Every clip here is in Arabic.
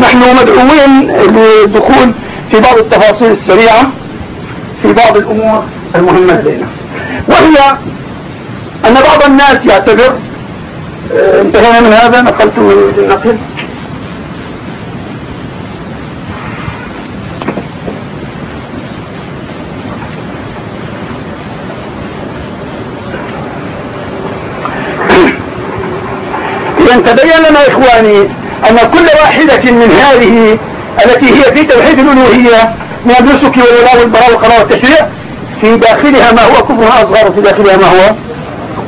نحن مدعوين للدخول في بعض التفاصيل السريعة في بعض الأمور المهمة لدينا. وهي أن بعض الناس يعتبر آه، انتهينا من هذا نقلت من النقل إذا تبين لنا إخواني أن كل واحدة من هذه التي هي في توحيد الألوهية من النسك والولاء والبراء والقضاء والتشريع في داخلها ما هو كفر أصغر وفي داخلها ما هو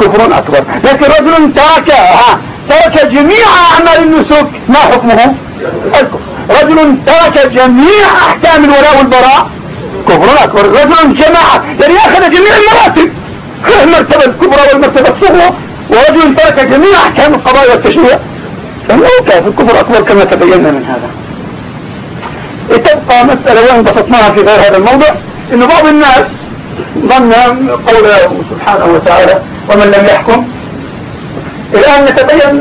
كفر أكبر. لكن رجل ترك ها ترك جميع أعمال النسك ما حكمه؟ الكفر. رجل ترك جميع أحكام الولاء والبراء كفر أكبر. رجل جماعة يعني أخذ جميع المراتب. المرتبة الكبرى والمرتبة الصغرى ورجل ترك جميع أحكام القضاء والتشريع. فهو كافر الكفر أكبر كما تبين من هذا. تبقى مسألة وإن بسطناها في غير هذا الموضع إن بعض الناس ظن قوله سبحانه وتعالى ومن لم يحكم. الآن نتبين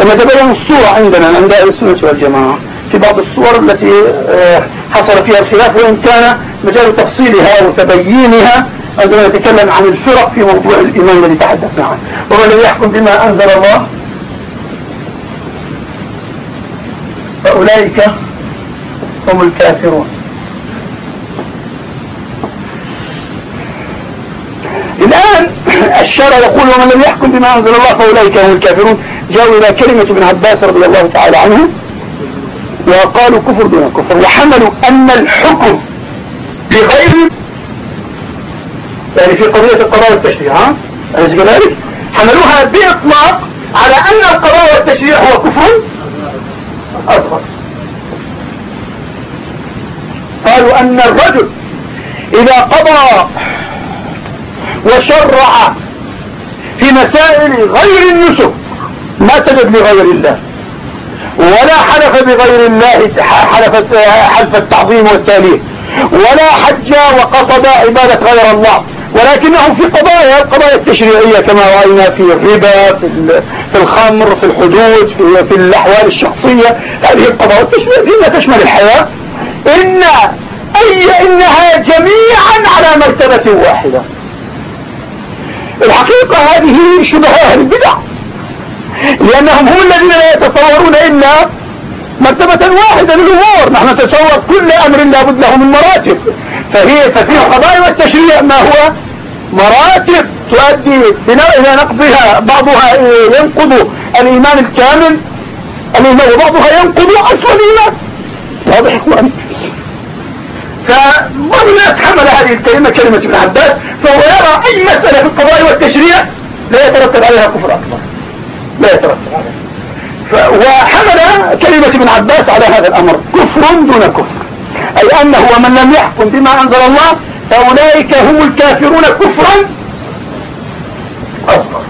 نتبين الصورة عندنا عند أهل السنة والجماعة. في بعض الصور التي آه، حصل فيها الخلاف وإن كان مجال تفصيلها وتبيينها عندما نتكلم عن الفرق في موضوع الإيمان الذي تحدثنا عنه. ومن لم يحكم بما أنزل الله فأولئك هم الكافرون. الآن الشرع يقول ومن لم يحكم بما أنزل الله فأولئك هم الكافرون. جاءوا إلى كلمة ابن عباس رضي الله تعالى عنه وقالوا كفر دون كفر وحملوا أن الحكم بغير يعني في قضية القضاء والتشريع ها؟ أليس كذلك؟ حملوها بإطلاق على أن القضاء والتشريع هو كفر أصغر. قالوا أن الرجل إذا قضى وشرع في مسائل غير النسك ما سجد لغير الله ولا حلف بغير الله حلف حلف التعظيم والتاليه ولا حج وقصد عبادة غير الله. ولكنهم في قضايا القضايا التشريعية كما رأينا في الربا في, الخمر في الحدود في, في الأحوال الشخصية. هذه القضايا التشريعية تشمل الحياة. إن أي إنها جميعا على مرتبة واحدة. الحقيقة هذه شبه أهل البدع. لأنهم هم الذين لا يتصورون إلا مرتبة واحدة للأمور. نحن نتصور كل أمر لابد له من مراتب. فهي ففي القضاء والتشريع ما هو مراتب تؤدي إلى نقضها. بعضها ينقض الإيمان الكامل. الإيمان وبعضها ينقض أصل الإيمان واضح فبعض الناس حمل هذه الكلمة كلمة ابن عباس؟ فهو يرى أي مسألة في القضاء والتشريع لا يترتب عليها كفر أكبر. لا يترتب عليها. وحمل كلمة ابن عباس على هذا الأمر. كفر دون كفر. أي أنه ومن لم يحكم بما أنزل الله فأولئك هم الكافرون كفرا. أصغر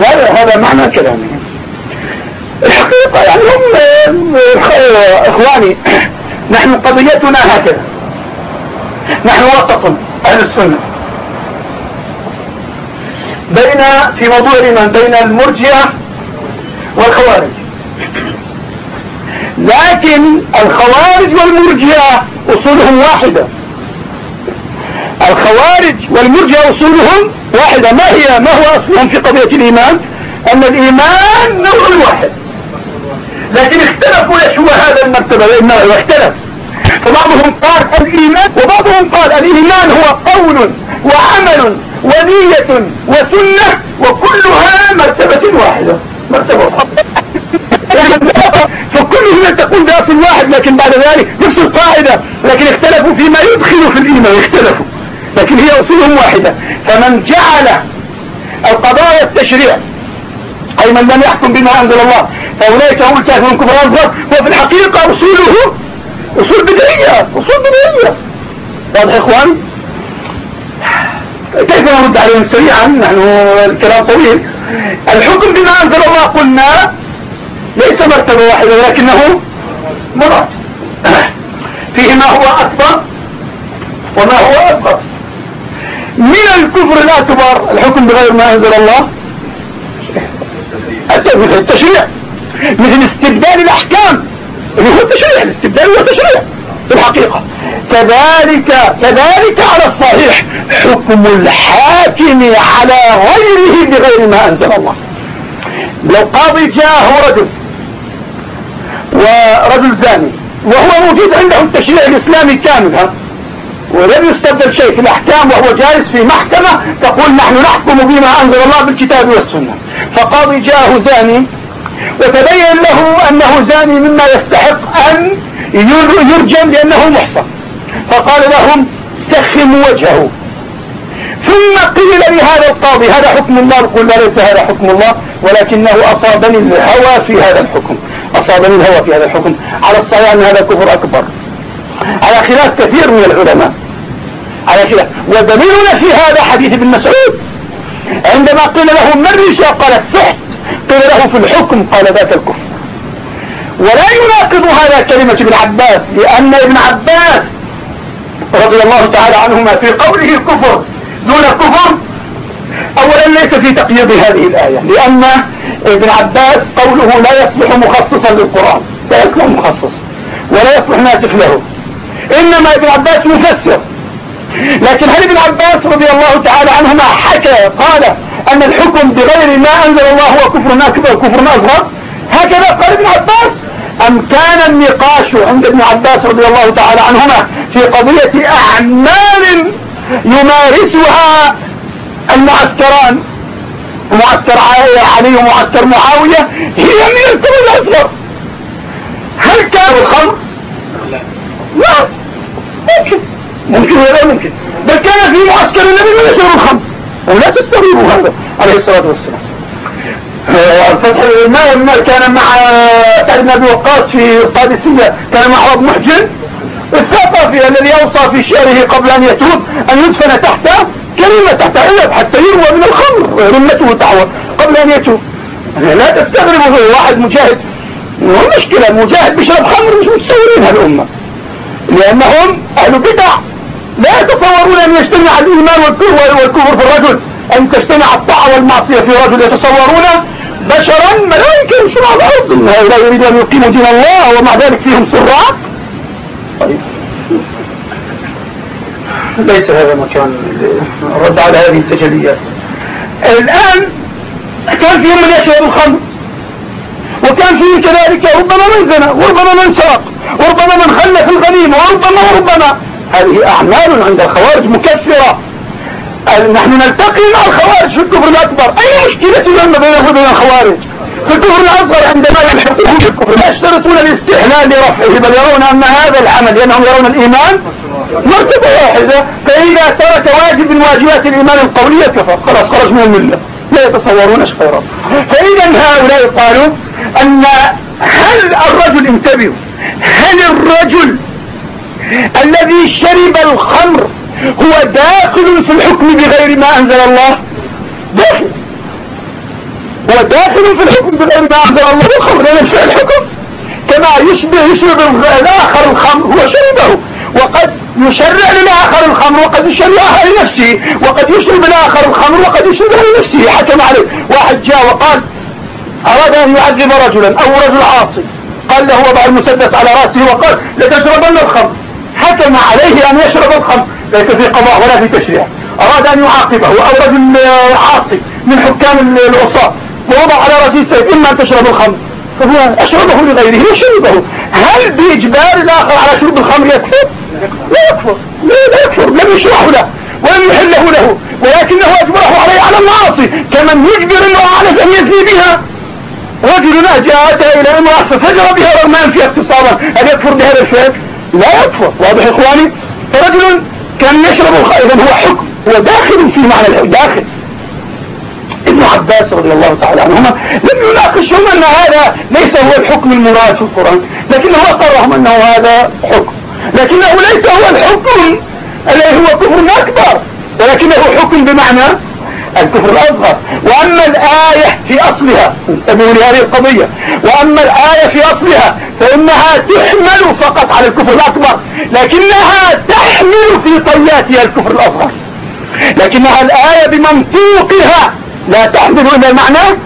هذا هذا معنى كلامهم الحقيقة يعني هم إخواني نحن قضيتنا هكذا. نحن وسط أهل السنة. بين في موضوع الإيمان بين المرجئة والخوارج. لكن الخوارج والمرجئة أصولهم واحدة. الخوارج والمرجئة أصولهم واحدة. ما هي؟ ما هو أصلهم في قضية الإيمان؟ أن الإيمان نوع واحد. لكن اختلفوا هو هذا المرتبة؟ النوع واختلف فبعضهم قال الإيمان وبعضهم قال الإيمان هو قول وعمل ونية وسنة وكلها مرتبة واحدة. مرتبة فكلهم تقول بأصل واحد لكن بعد ذلك نفس القاعدة لكن اختلفوا فيما يدخل في الإيمان اختلفوا. لكن هي أصولهم واحدة. فمن جعل القضاء والتشريع أي من لم يحكم بما أنزل الله فأولئك هم الكافرون كفر أصغر وفي الحقيقة أصوله أصول بدعية أصول بدعية. واضح يا إخوان كيف نرد عليهم سريعا؟ نحن الكلام طويل. الحكم بما أنزل الله قلنا ليس مرتبة واحدة ولكنه مراتب فيه ما هو أكبر وما هو أكبر. من الكفر الأكبر الحكم بغير ما أنزل الله. التشريع. مثل استبدال الأحكام. اللي هو التشريع. الاستبدال هو التشريع. في الحقيقة. كذلك كذلك على الصحيح. حكم الحاكم على غيره بغير ما أنزل الله. لو قاضي جاءه رجل ورجل زاني وهو موجود عنده التشريع الإسلامي كامل ها. ولم يستبدل شيء في الأحكام وهو جالس في محكمة تقول نحن نحكم بما أنزل الله بالكتاب والسنة. فقاضي جاءه زاني وتبين له أنه زاني مما يستحق أن يرجم لأنه محصن. فقال لهم سخموا وجهه. ثم قيل لهذا القاضي هذا حكم الله؟ يقول لا ليس هذا حكم الله ولكنه أصابني الهوى في هذا الحكم. أصابني الهوى في هذا الحكم. على الصحيح أن هذا كفر أكبر. على خلاف كثير من العلماء. على خلاف. ودليلنا في هذا حديث ابن مسعود. عندما قيل له من رشا قال السحت. قيل له في الحكم؟ قال ذاك الكفر. ولا يناقض هذا كلمة ابن عباس لأن ابن عباس رضي الله تعالى عنهما في قوله الكفر دون الكفر اولا ليس في تقييد هذه الآية لأن ابن عباس قوله لا يصلح مخصصا للقرآن لا يصلح مخصص ولا يصلح ناسخ له. إنما ابن عباس مفسر. لكن هل ابن عباس رضي الله تعالى عنهما حكى قال أن الحكم بغير ما أنزل الله هو كفر أكبر كفر أصغر هكذا قال ابن عباس. أم كان النقاش عند ابن عباس رضي الله تعالى عنهما في قضية أعمال يمارسها المعسكران؟ معسكر علي ومعسكر معاوية هي من الكفر الأصغر. هل كان الخمر؟ لا. ممكن. ممكن ولا ممكن. بل كان في معسكر النبي من يشرب الخمر. ولا تستغربوا هذا عليه الصلاة والسلام. فتح والماء كان مع سعد بن أبي وقاص في القادسية كان مع ابو محجن. الثقفي الذي أوصى في شعره قبل أن يتوب أن يدفن تحته. كلمة تحت علب حتى يروى من الخمر رمته تعور قبل أن يتوب لا تستغربوا واحد مجاهد. مشكلة؟ مجاهد بيشرب خمر مش متصورين هالأمة. لأنهم أهل بدع. لا يتصورون أن يجتمع الإيمان والكفر في الرجل. أن تجتمع الطاعة والمعصية في رجل. يتصورون بشرا ملائكة يمشون على الأرض. هؤلاء يريدون أن يقيموا دين الله ومع ذلك فيهم سراء طيب. ليس هذا مكان الرد على هذه التجليات. الآن كان فيهم من يشرب الخمر وكان فيهم كذلك ربما من زنى وربما من سرق وربما من خلف الغنيمة وربما وربما. هذه أعمال عند الخوارج مكفرة. نحن نلتقي مع الخوارج في الكفر الأكبر. أي مشكلة لنا بينه وبين الخوارج؟ في الكفر الأصغر عندما يلحقون بالكفر لا يشترطون الاستحلال لرفعه بل يرون أن هذا العمل لأنهم يرون الإيمان مرتبة واحدة فإذا ترك واجب من واجبات الإيمان القولية كفر خلاص خرج من الملة. لا يتصورون خيرا فإذا هؤلاء قالوا أن هل الرجل انتبهوا هل الرجل الذي شرب الخمر هو داخل في الحكم بغير ما أنزل الله؟ داخل. هو داخل في الحكم بغير ما أنزل الله. الخمر لا ينفع الحكم كما يشبه يشرب الآخر الخمر هو شربه. وقد يشرع للآخر الخمر وقد يشرعها لنفسه وقد يشرب الآخر الخمر وقد يشربها لنفسه حكم عليه. واحد جاء وقال أراد أن يعذب رجلا أو رجل عاصي. قال له وضع المسدس على رأسه وقال لتشربن الخمر. حكم عليه أن يشرب الخمر. ليس في قضاء ولا في تشريع. أراد أن يعاقبه أو رجل عاصي من حكام العصاة. ووضع على رأسه السيف إما أن تشرب الخمر. فهو أشربه لغيره وشربه هل بإجبار الآخر على شرب الخمر يكفر؟ لا يكفر. لا يكفر. لم يشرعه له ولم يحله له. ولكنه أجبره عليه على المعاصي. كمن يجبر امرأة على أن يزني بها. رجل أتى إلى امرأة ففجر بها رغم أنفها اغتصابا هل يكفر بهذا الفعل؟ لا يكفر. واضح إخواني؟ فرجل كان يشرب إذا هو حكم. هو داخل في معنى داخل. عباس رضي الله تعالى عنهما لم يناقشهم أن هذا ليس هو الحكم المراد في القرآن لكنه أقرهم أنه هذا حكم. لكنه ليس هو الحكم الذي هو كفر أكبر ولكنه حكم بمعنى الكفر الأصغر. وأما الآية في أصلها انتبهوا لهذه القضية وأما الآية في أصلها فإنها تحمل فقط على الكفر الأكبر لكنها تحمل في طياتها الكفر الأصغر. لكنها الآية بمنطوقها لا تحمل إلى المعنى.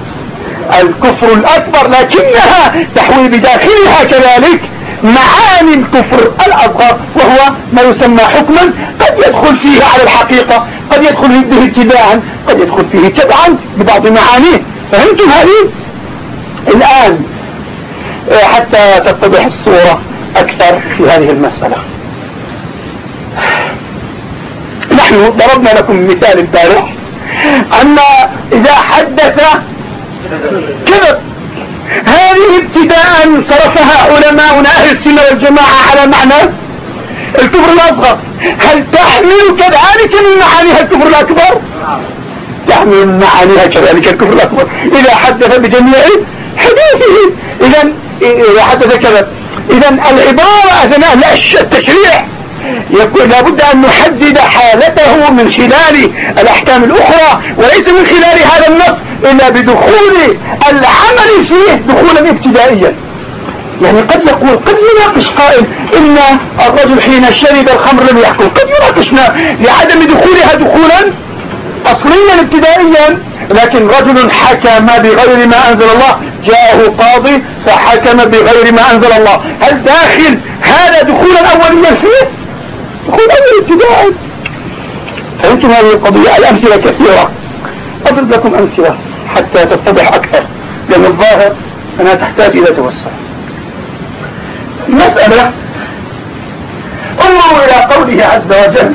الكفر الأكبر لكنها تحوي بداخلها كذلك معاني الكفر الأصغر وهو ما يسمى حكما قد يدخل فيه على الحقيقة قد يدخل فيه اتباعا قد يدخل فيه تبعا ببعض معانيه. فهمتم هذه؟ الآن آه، حتى تتضح الصورة أكثر في هذه المسألة. نحن ضربنا لكم مثال البارح. أن إذا حدث كذب هذه ابتداء صرفها علماؤنا أهل السنة والجماعة على معنى الكفر الأصغر. هل تحمل كذلك من معانيها الكفر الأكبر؟ تحمل من معانيها كذلك الكفر الأكبر. إذا حدث بجميع حديثه إذا إذا حدث كذا. إذا العبارة أثناء التشريع. يقول لابد أن نحدد حالته من خلال الأحكام الأخرى وليس من خلال هذا النص إلا بدخول العمل فيه دخولا ابتدائيا. يعني قد يقول قد يناقش قائل إن الرجل حين شرب الخمر لم يحكم قد يناقشنا لعدم دخولها دخولا أصليا ابتدائيا. لكن رجل حكم بغير ما أنزل الله جاءه قاضي فحكم بغير ما أنزل الله. هل داخل هذا دخولا أوليا فيه؟ دخول أول ابتدائي فهمتم هذه القضية؟ الأمثلة كثيرة. أضرب لكم أمثلة حتى تتضح أكثر. لأن الظاهر أنها تحتاج إلى توسع. مسألة. انظروا إلى قوله عز وجل.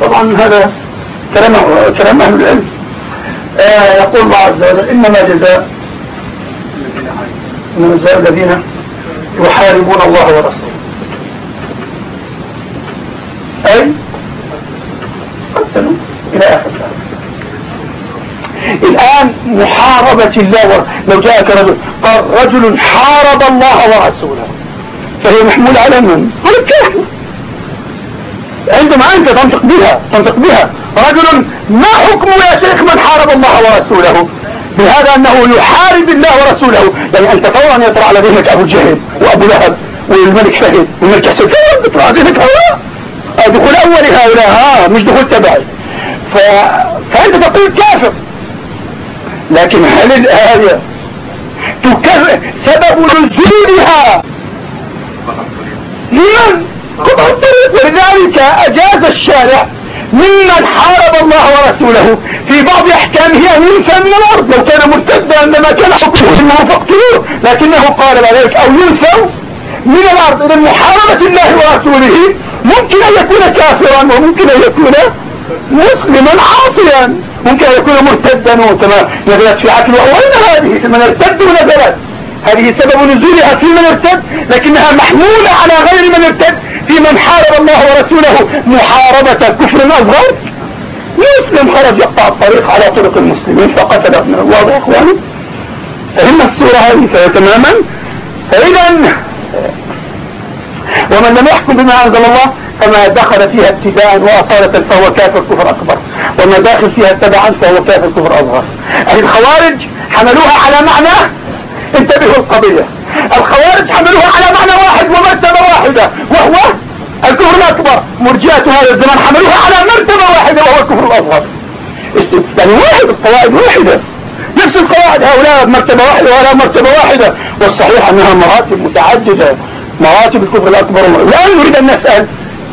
طبعا هذا كلام كلام أهل العلم. آه يقول الله عز وجل إنما جزاء جزاء الذين يحاربون الله ورسوله. أي؟ قتلوا إلى آخر الآن محاربة الله لو جاءك رجل قال رجل حارب الله ورسوله. فهي محمولة على من؟ على الكافر. عندما أنت تنطق بها تنطق بها رجل ما حكمه يا شيخ من حارب الله ورسوله؟ بهذا أنه يحارب الله ورسوله. يعني أنت فورا يطرع على ذهنك أبو جهل وأبو لهب والملك فهد والملك حسن فورا يطرع على ذهنك هؤلاء دخول أول هؤلاء ها مش دخول تبعي. ف... فأنت تقول كافر. لكن هل الآية تكرر سبب نزولها؟ لمن؟ ولذلك أجاز الشارع ممن حارب الله ورسوله في بعض أحكامه أن ينسى من الأرض. لو كان مرتدا لما كان حكمه انه فاقتلوه لكنه قال ذلك أو ينسوا من الأرض. اذا محاربة الله ورسوله ممكن أن يكون كافرا وممكن أن يكون مسلما عاصيا. ممكن أن يكون مرتدا كما نزلت في عقل وين هذه من ارتد ونزلت. هذه سبب نزولها في من ارتد لكنها محمولة على غير من ارتد. في من حارب الله ورسوله محاربة كفر أصغر مسلم خرج يقطع الطريق على طرق المسلمين فقتل ابن الله اخواني فهم السورة هذه تماما. فإذا ومن لم يحكم بما أنزل الله فما دخل فيها ابتداء وأصالة فهو كافر كفر أكبر. وما داخل فيها تبعا فهو كافر كفر أصغر. الخوارج حملوها على معنى انتبهوا القضية. الخوارج حملوها على معنى واحد ومرتبة واحدة وهو الكفر الأكبر. مرجئة هذا الزمان حملوها على مرتبة واحدة وهو الكفر الأصغر. يعني واحد القواعد واحدة. نفس القواعد هؤلاء مرتبة واحدة وهؤلاء مرتبة واحدة. والصحيح أنها مراتب متعددة. مراتب الكفر الأكبر الآن نريد أن نسأل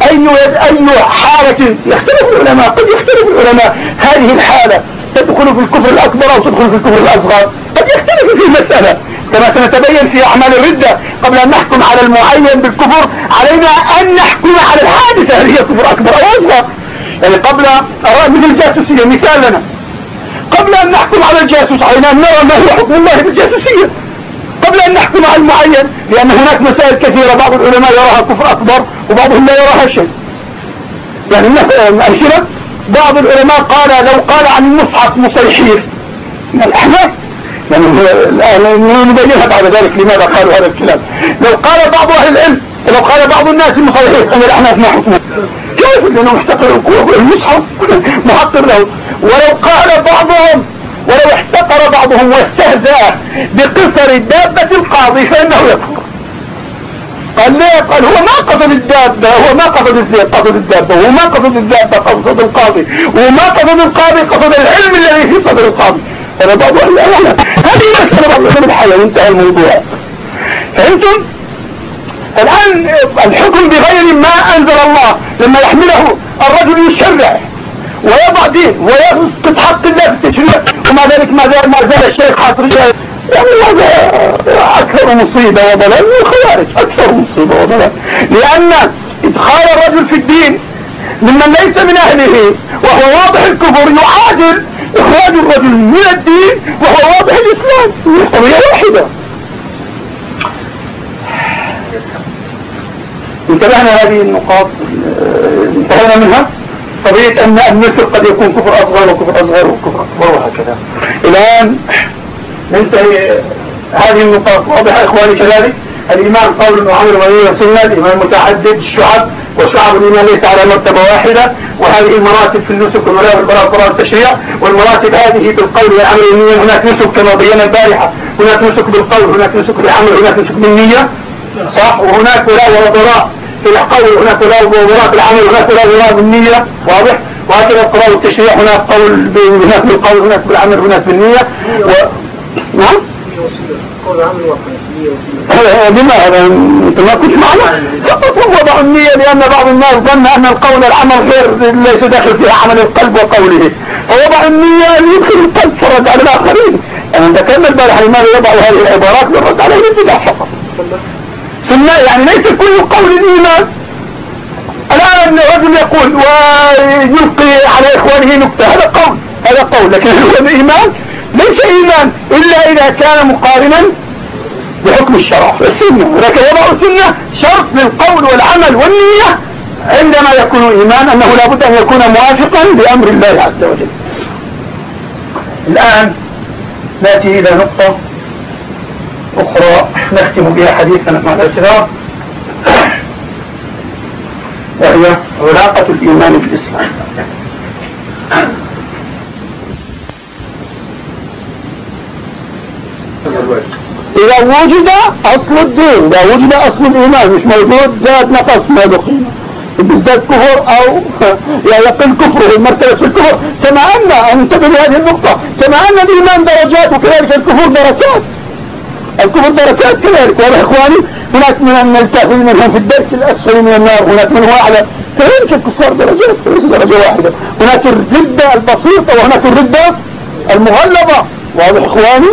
أي أي حالة يختلف العلماء قد يختلف العلماء. هذه الحالة تدخل في الكفر الأكبر أو تدخل في الكفر الأصغر. قد يختلف في المسألة. كما سنتبين في أعمال الردة قبل أن نحكم على المعين بالكفر علينا أن نحكم على الحادثة هل هي كفر أكبر أو أصغر. يعني قبل مثل الجاسوسية مثال لنا. قبل أن نحكم على الجاسوس علينا أن نرى ما هو حكم الله بالجاسوسية. قبل أن نحكم على المعين لأن هناك مسائل كثيرة بعض العلماء يراها كفر أكبر وبعضهم لا يراها شيء. يعني أمثلة بعض العلماء قال لو قال عن المصحف مصيحير من الأحناف يعني نبينها بعد ذلك لماذا قالوا هذا الكلام؟ لو قال بعض أهل العلم لو قال بعض الناس المصيحير أن الأحناف ما حكمه كيف؟ لأنه محتقر المصحف محقر له ولو قال بعضهم ولو احتقر بعضهم واستهزأ بقصر دابة القاضي فإنه يكفر قال ليه قال هو ما قصد الدابة هو ما قصد الزيت قصد الدابة هو ما قصد الدابة قصد القاضي وما قصد القاضي قصد العلم الذي في صدر القاضي. هذا بعض هذه مسألة بعض العلماء الحياة انتهى الموضوع. فهمتم؟ الآن الحكم بغير ما أنزل الله لما يحمله الرجل يشرع. ويضع دين ويسقط حق الله في التشريع ومع ذلك ما زال ما زال الشيخ حاصر يعني هذا أكثر مصيبة وضلال. الخوارج أكثر مصيبة وضلال. لأن إدخال الرجل في الدين ممن ليس من أهله وهو واضح الكفر يعادل إخراج الرجل من الدين وهو واضح الإسلام. قضية واحدة. انتبهنا هذه النقاط انتهينا منها؟ قضية أن النسر قد يكون كفر أصغر وكفر أصغر وكفر أكبر وهكذا. الآن ننتهي هذه النقاط واضحة إخواني كذلك الإيمان قول وعمل ونية سنة الإيمان متعدد الشعب وشعب الإيمان ليس على مرتبة واحدة. وهذه المراتب في النسك والولاء والبراء والبراء التشريع والمراتب هذه بالقول والعمل والنية. هناك نسك كما بينا البارحة. هناك نسك بالقول هناك نسك بالعمل هناك نسك بالنية. صح؟ وهناك ولاء وبراء في القول هناك ولاء وبراء بالعمل هناك ولاء وبراء بالنية واضح؟ وهكذا القضاء والتشريع هناك قول هناك بالقول هناك بالعمل هناك بالنية و... نعم؟ لماذا أنت ما كنت معنا؟ فقط هم وضعوا النية لأن بعض الناس ظن أن القول العمل غير ليس داخل فيها عمل القلب وقوله. فوضع النية ليدخل القلب فرد على الآخرين. أنا ذكرنا البارح لماذا يضع هذه العبارات للرد عليه البدع فقط ثم يعني ليس كل قول الإيمان. الآن رجل يقول ويلقي على إخوانه نكتة. هذا قول هذا قول لكن الايمان ليس إيمان إلا إذا كان مقارنا بحكم الشرع السنة ولكن وضع السنة شرط للقول والعمل والنية عندما يكون ايمان أنه لابد أن يكون موافقا لأمر الله عز وجل. الآن نأتي إلى نقطة أخرى نختم بها حديثنا مع الاعتذار وهي علاقة الإيمان بالإسلام. إذا وجد أصل الدين إذا وجد أصل الإيمان مش موجود زاد نقص ما بقي. بيزداد كفر أو يقل كفره المرتبة في الكفر. كما أن انتبه لهذه النقطة. كما أن الإيمان درجات وكذلك الكفر درجات. الكفر درجات كذلك واضح إخواني هناك من الكافرين منهم في الدرك الأسفل من النار هناك من هو أعلى كذلك الكفار درجات ليس درجة واحدة. هناك الردة البسيطة وهناك الردة المغلظة. واضح إخواني؟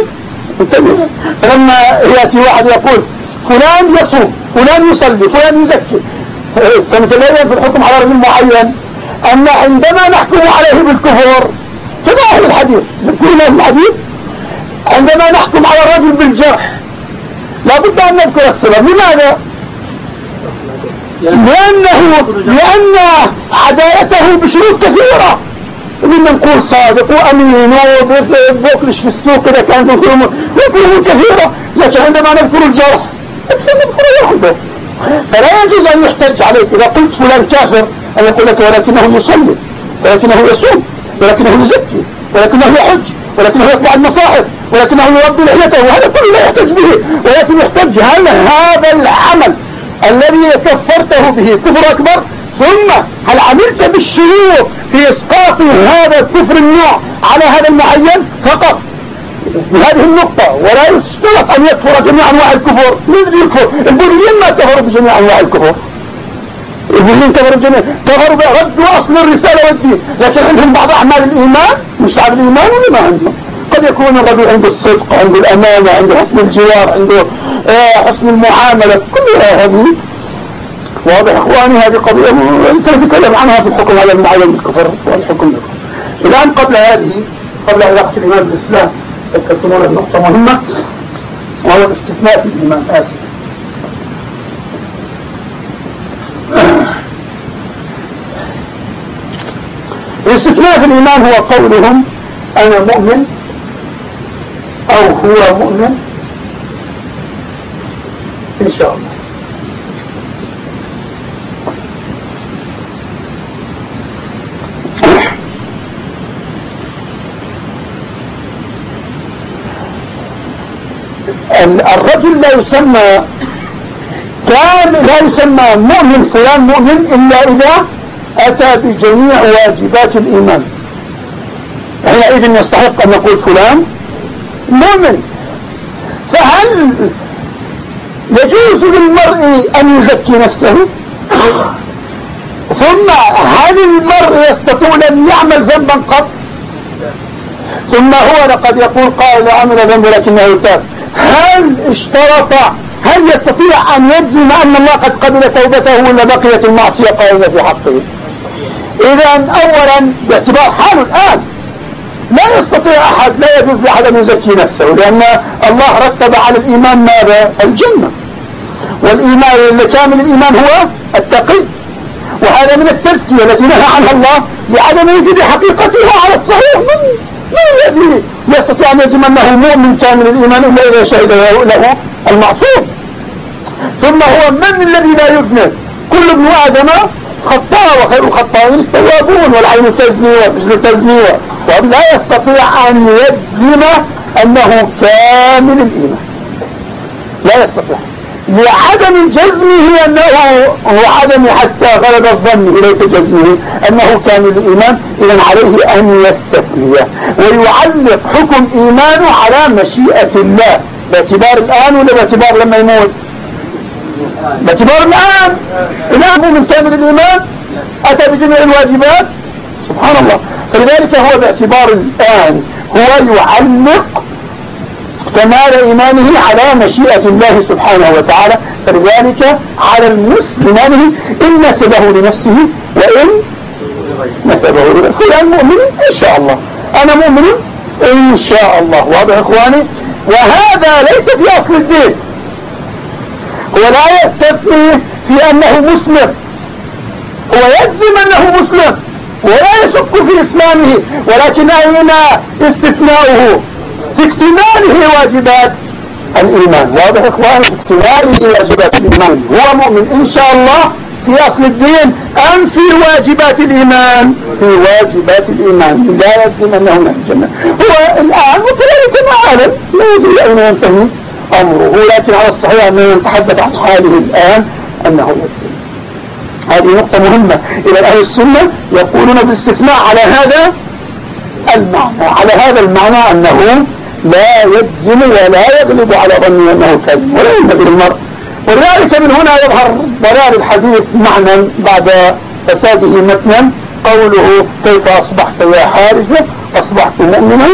انتبه لما يأتي واحد يقول فلان يصوم فلان يصلي فلان يزكي. سنتبين في الحكم على رجل معين أن عندما نحكم عليه بالكفر كما أهل الحديث أهل الحديث عندما نحكم على الرجل بالجرح لابد أن نذكر السبب. لماذا؟ لأنه لأن عدالته بشروط كثيرة. من نقول صادق وأمين وبوكلش في السوق إذا كان ذكرهم ذكرهم كثيرة. لكن عندما نذكر الجرح. نذكر وحده فلا يجوز أن يحتج عليك. إذا قلت فلان كافر أن يقول لك ولكنه يصلي ولكنه يصوم ولكنه يزكي ولكنه يحج ولكنه يطبع المصاحف. ولكنه يربي لحيته وهذا كله لا يحتج به ولكن يحتج هل هذا العمل الذي كفرته به كفر أكبر؟ ثم هل عملت بالشيوخ في إسقاط هذا الكفر النوع على هذا المعين؟ فقط. بهذه النقطة ولا يشترط أن يكفر جميع أنواع الكفر. من يكفر؟ البوذيين ما كفروا بجميع أنواع الكفر. البوذيين كفروا بجميع. كفروا بردوا أصل الرسالة والدين. لكن عندهم بعض أعمال الإيمان مش عن الإيمان ولا ما عندهم؟ قد يكون الرجل عنده الصدق عنده الأمانة عنده حسن الجوار عنده آه، حسن المعاملة كلها هذه. واضح إخواني هذه قضية سنتكلم عنها في الحكم على المعين بالكفر والحكم. بالكفر الآن قبل هذه قبل علاقة الايمان بالاسلام تذكرتمون النقطة مهمة وهو الاستثناء في الايمان آسف. الاستثناء في الإيمان هو قولهم أنا مؤمن. أو هو مؤمن؟ إن شاء الله. الرجل لا يسمى كان لا يسمى مؤمن فلان مؤمن إلا إذا أتى بجميع واجبات الإيمان. حين حينئذ يستحق أن نقول فلان مؤمن. فهل يجوز للمرء أن يزكي نفسه؟ ثم هل المرء يستطيع أن يعمل ذنبا قط؟ ثم هو لقد يقول قائل عمل ذنب لكنه تاب هل اشترط هل يستطيع أن يجزم أن الله قد قبل توبته ولا بقيت المعصية قائمة في حقه؟ إذا أولا باعتبار حاله الآن. لا يستطيع أحد لا يجوز لأحد أن يزكي نفسه لأن الله رتب على الإيمان ماذا؟ الجنة. والإيمان كامل الإيمان هو التقي. وهذا من التزكية التي نهى عنها الله لعدم وجود حقيقتها على الصحيح. من من الذي يستطيع أن يجزم أنه مؤمن كامل الإيمان إلا إذا شهد له المعصوم؟ ثم هو من الذي لا يذنب كل ابن آدم خطاء وخير الخطائين التوابون والعين تزني والرجل تزني ولا يستطيع أن يجزم أنه كامل الإيمان. لا يستطيع. لعدم جزمه أنه وعدم حتى غلب الظن ليس جزمه أنه كامل الإيمان إذا عليه أن يستثني. ويعلق حكم إيمانه على مشيئة الله. باعتبار الآن ولا باعتبار لما يموت؟ باعتبار الآن الآن من كامل الإيمان أتى بجميع الواجبات. سبحان الله. فلذلك هو باعتبار الآن هو يعلق كمال إيمانه على مشيئة الله سبحانه وتعالى. فلذلك على المسلم إن نسبه لنفسه وإن نسبه لنفسه. فلان مؤمن إن شاء الله. أنا مؤمن إن شاء الله. واضح إخواني؟ وهذا ليس في أصل الدين. هو لا يستثني في أنه مسلم. هو يجزم أنه مسلم. ولا يشك في إسلامه. ولكن أين استثناؤه؟ في اكتماله واجبات الإيمان. واضح إخوان؟ في اكتماله واجبات الإيمان. هو مؤمن. إن شاء الله في أصل الدين أم في واجبات الإيمان؟ في واجبات الإيمان. لا يجزم أنه من الجنة. هو الآن وكذلك ما أعلم لا يدري أين ينتهي. أمره. لكن على الصحيح أنه نتحدث عن حاله الآن أنه يجزم هذه نقطة مهمة. إلى أهل السنة يقولون بالاستثناء على هذا المعنى. على هذا المعنى أنه لا يجزم ولا يغلب على ظنه أنه كذب. ولا ينبغي المرء. ولذلك من هنا يظهر ضلال الحديث معنى بعد فساده متنا. قوله كيف أصبحت يا حارث؟ أصبحت مؤمنا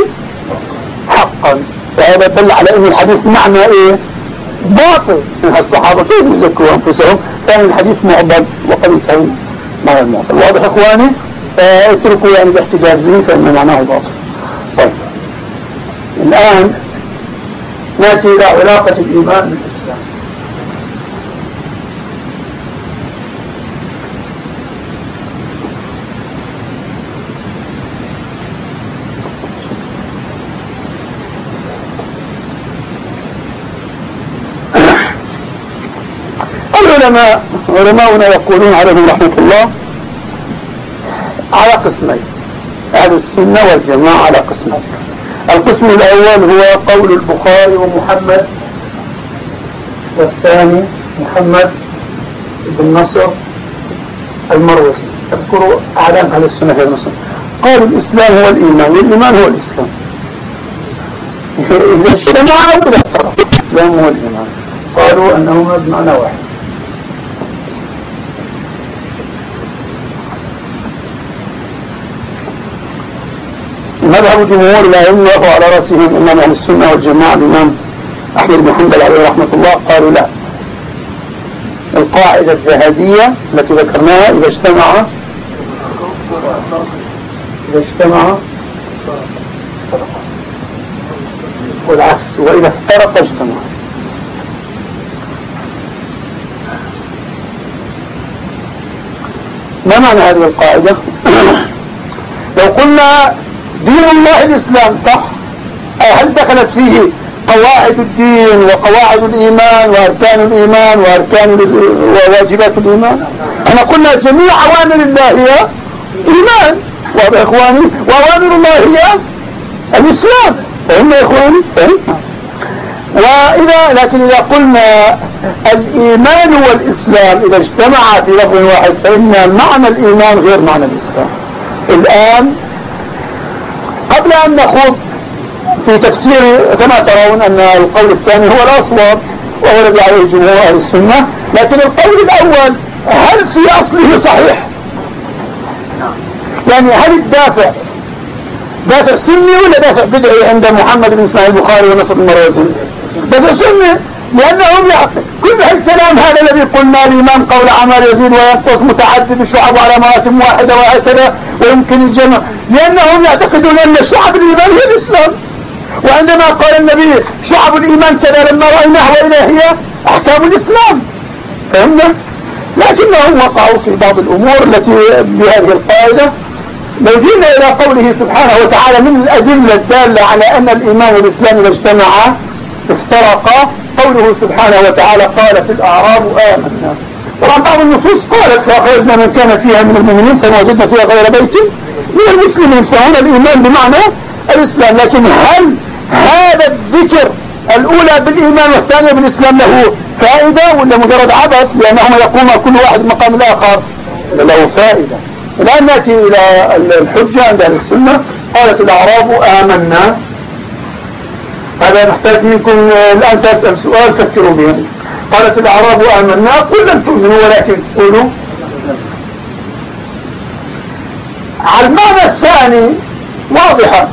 حقا. فهذا دل على أن الحديث معنى إيه؟ باطل. الصحابة كيف يزكوا أنفسهم؟ كان الحديث معضل وقد يفهم مع المعضل واضح إخواني؟ فاتركوا يعني الاحتجاج به فإن معناه باطل. طيب. الآن نأتي إلى علاقة الإيمان. بالإسلام العلماء علماؤنا يقولون عليهم رحمة الله على قسمين أهل السنة والجماعة على قسمين. القسم الأول هو قول البخاري ومحمد والثاني محمد بن نصر المروزي. اذكروا أعلام أهل السنة في مصر. قالوا الإسلام هو الإيمان والإيمان هو الإسلام. إذا اجتمعوا الإسلام هو الإيمان. قالوا أنهما بمعنى واحد. مذهب جمهور الأئمة وعلى رأسهم إمام أهل السنة والجماعة الإمام أحمد بن حنبل عليه رحمة الله. قالوا لا. القاعدة الذهبية التي ذكرناها إذا اجتمع إذا اجتمع والعكس وإذا افترق اجتمع. ما معنى هذه القاعدة؟ لو قلنا دين الله الإسلام صح؟ هل دخلت فيه قواعد الدين وقواعد الإيمان وأركان الإيمان وأركان وواجبات الإيمان؟ أنا قلنا جميع أوامر الله هي إيمان. واضح إخواني؟ وأوامر الله هي الإسلام. فهم يا إخواني؟ فهم. وإذا لكن إذا قلنا الإيمان والإسلام إذا اجتمعا في لفظ واحد فإن معنى الإيمان غير معنى الإسلام. الآن قبل أن نخوض في تفسير كما ترون أن القول الثاني هو الأصوب وهو الذي عليه جمهور أهل السنة. لكن القول الأول هل في أصله صحيح؟ يعني هل الدافع دافع سني ولا دافع بدعي عند محمد بن إسماعيل البخاري ونصر المروزي دافع سني. لأنهم يعقل كل الكلام هذا الذي قلنا الإمام قول عمر يزيد وينقص متعدد الشعب على مراتب واحدة وهكذا ويمكن الجمع. لأنهم يعتقدون أن شعب الإيمان هي الإسلام. وعندما قال النبي شعب الإيمان كذا لما رأيناه وإلى هي أحكام الإسلام. فهمنا؟ لكنهم وقعوا في بعض الأمور التي بهذه القاعدة. جينا إلى قوله سبحانه وتعالى من الأدلة الدالة على أن الإيمان والإسلام إذا اجتمعا افترقا قوله سبحانه وتعالى قالت الأعراب آمنا. طبعا بعض النصوص قالت فأخرجنا من كان فيها من المؤمنين فما وجدنا فيها غير بيت من المسلمين. فهنا الإيمان بمعنى الإسلام. لكن هل هذا الذكر الأولى بالإيمان والثانية بالإسلام له فائدة ولا مجرد عبث؟ لأنهما يقوم كل واحد مقام الآخر. له فائدة. الآن نأتي إلى الحجة عند أهل السنة. قالت الأعراب آمنا. هذا نحتاج منكم الآن تسأل سؤال فكروا به. قالت الأعراب آمنا قل لم تؤمنوا ولكن قولوا. على المعنى الثاني واضحة.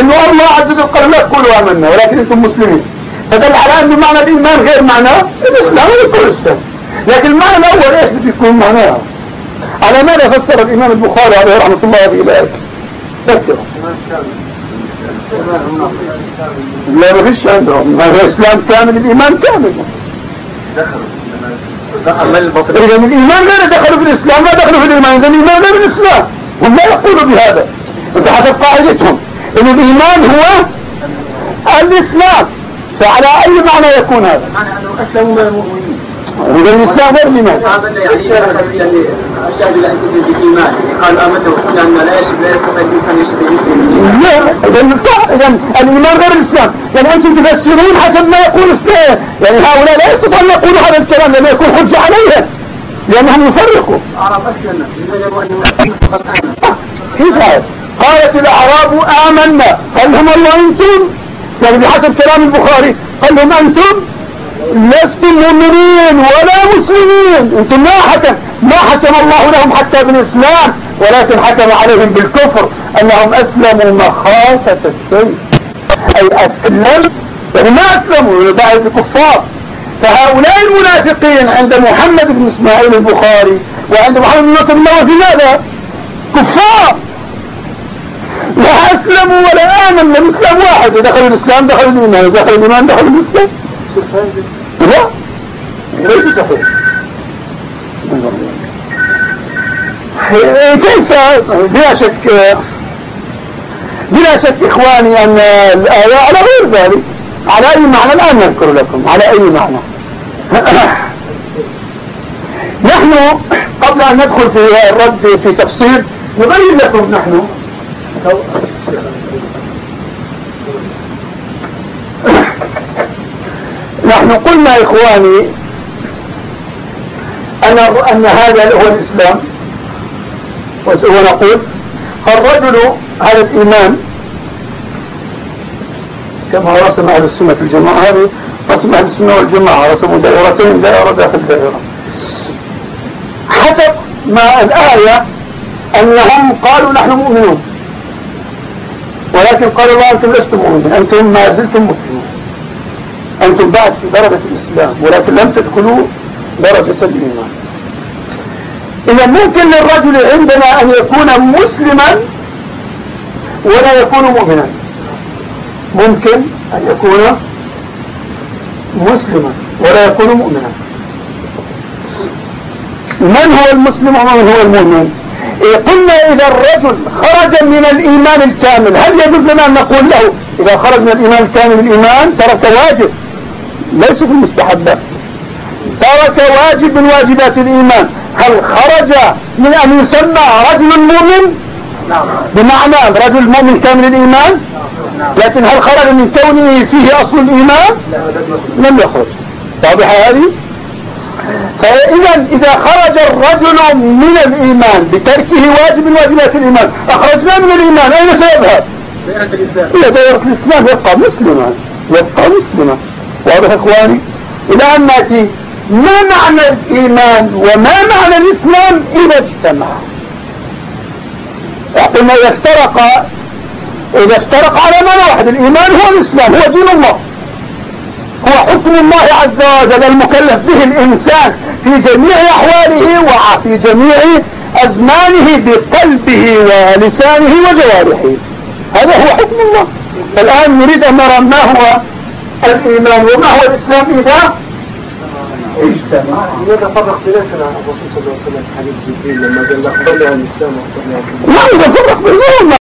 إنه الله عز وجل قال لا تقولوا آمنا ولكن أنتم مسلمين. فدل على أن معنى الايمان غير معنى الإسلام الإسلام. لكن المعنى الأول إيش بيكون معناه؟ على ماذا فسر الإمام البخاري عليه رحمة الله هذه الايه فكر لا ما فيش عندهم. هذا الاسلام كامل الإيمان كامل. إذا الإيمان غير دخلوا في الإسلام ما دخلوا في الإيمان. إذا الإيمان غير الإسلام هم لا يقولوا بهذا. أنت حسب قاعدتهم. إن الإيمان هو الإسلام. فعلى أي معنى يكون هذا؟ معنى انه اسلموا من المؤمنين إذا الإسلام غير الايمان يعني الشاهد لا يكون بالإيمان. قال امنت وقلنا أن لا يشبه لا يستطيع الإنسان يشبه إذا صح إذا الإيمان غير الإسلام. يعني أنتم تفسرون حسب ما يقول يعني هؤلاء لا يستطيعون أن يقولوا هذا الكلام لما يكون حجة عليهم. لانهم يفرقوا. كيف هذا؟ قالت الأعراب آمنا. قال لهم الله أنتم؟ يعني بحسب كلام البخاري. قال لهم أنتم؟ لستم مؤمنين ولا مسلمين. أنتم ما حكم ما حكم الله لهم حتى بالإسلام ولكن حكم عليهم بالكفر أنهم أسلموا مخافة السيف. أي أسلم يعني ما أسلموا بعد الكفار. فهؤلاء المنافقين عند محمد بن إسماعيل البخاري وعند محمد بن نصر الله في ماذا؟ كفار. لا أسلموا ولا آمنوا الإسلام واحد. دخلوا الإسلام دخلوا الإيمان دخلوا الإيمان دخلوا الإسلام. لا. ليس صحيح كيف؟ بلا شك. بلا شك إخواني أن الآية على غير ذلك. على أي معنى؟ الآن نذكر لكم. على أي معنى؟ نحن قبل أن ندخل في الرد في تفصيل نبين لكم نحن. نحن قلنا إخواني أن, أن هذا هو الإسلام. ونقول الرجل هذا الإيمان كما رسم أهل السنة الجماعة هذه رسم أهل السنة والجماعة رسموا دائرتين دائرة داخل دائرة حسب ما الآية أنهم قالوا نحن مؤمنون. ولكن قال الله أنتم لستم مؤمنين أنتم ما زلتم مسلمون أنتم بعد في درجة الإسلام ولكن لم تدخلوا درجة الإيمان. إذا ممكن للرجل عندنا أن يكون مسلما ولا يكون مؤمنا. ممكن أن يكون مسلما ولا يكون مؤمنا. من هو المسلم ومن هو المؤمن؟ إيه قلنا إذا الرجل خرج من الإيمان الكامل هل يجوز لنا أن نقول له إذا خرج من الإيمان الكامل الإيمان ترك واجب؟ ليس في المستحبات ترك واجب من واجبات الإيمان. هل خرج من أن يسمى رجل مؤمن؟ بمعنى رجل مؤمن كامل الإيمان؟ لكن هل خرج من كونه فيه أصل الإيمان؟ لم يخرج. واضحة هذه؟ فإذا إذا خرج الرجل من الإيمان بتركه واجب من واجبات الإيمان أخرجنا من الإيمان أين سيذهب؟ إلى دائرة الإسلام يبقى مسلما يبقى مسلما. واضح إخواني؟ إلى أن نأتي ما معنى الإيمان وما معنى الإسلام إذا اجتمع؟ قلنا إذا افترق إذا افترق على معنى واحد الإيمان هو الإسلام هو دين الله. هو حكم الله عز وجل المكلف به الإنسان في جميع أحواله وفي جميع أزمانه بقلبه ولسانه وجوارحه. هذا هو حكم الله. الآن نريد أن نرى ما هو الإيمان وما هو الإسلام إذا اجتمع لماذا فرق جبريل لما قال بينهما.